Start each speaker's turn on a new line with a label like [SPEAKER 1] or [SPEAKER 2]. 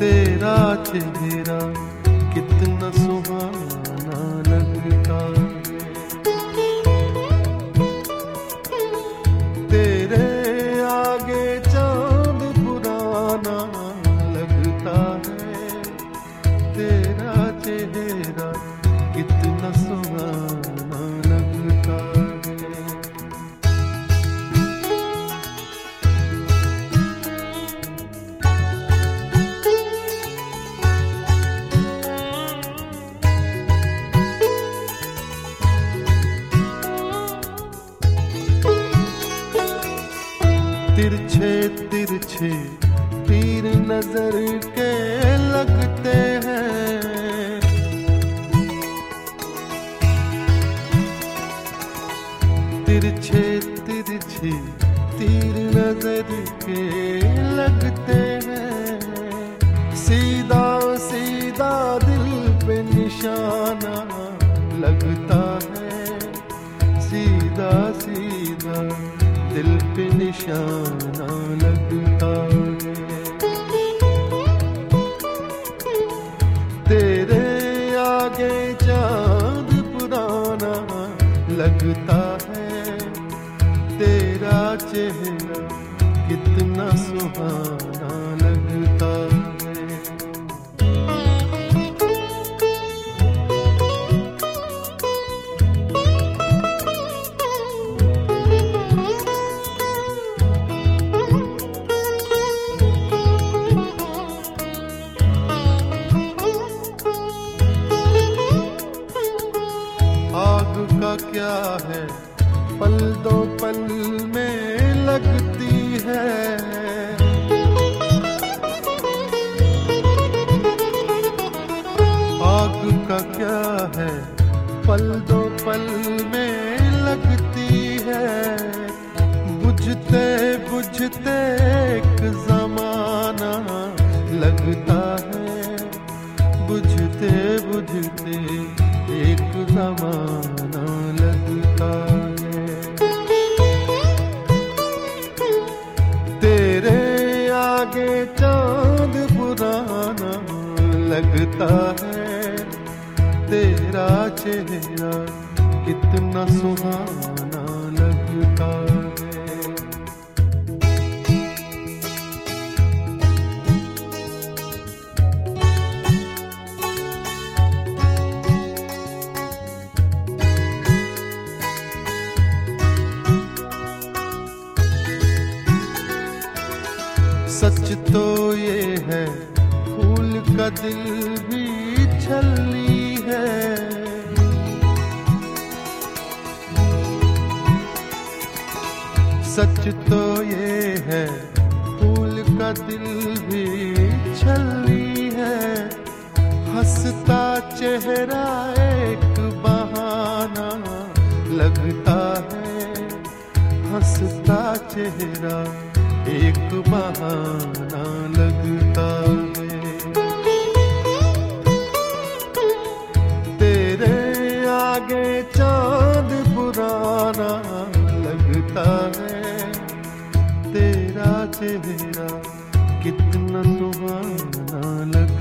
[SPEAKER 1] चेहरा कितना सुहाना लगता। तेरे तिरछे तिरछे, तीर नज़र के लगते हैं। तिरछे तिरछे, तीर नज़र के लगते हैं। सीधा सीधा दिल पे निशाना निशाना लगता। तेरे आगे चाँद पुराना लगता है। तेरा चेहरा कितना सुहाना लगता पल दो पल में लगती है। बुझते बुझते एक जमाना लगता है। बुझते बुझते एक जमाना लगता है। तेरे आगे चाँद पुराना लगता है। तेरा चेहरा कितना सुहाना लगता सच तो ये है, फूल का दिल भी छली है सच तो ये है, फूल का दिल भी छली है। हंसता चेहरा एक बहाना लगता है। हंसता चेहरा एक बहाना लगता आगे चाँद पुराना लगता है। तेरा चेहरा कितना सुहाना लगता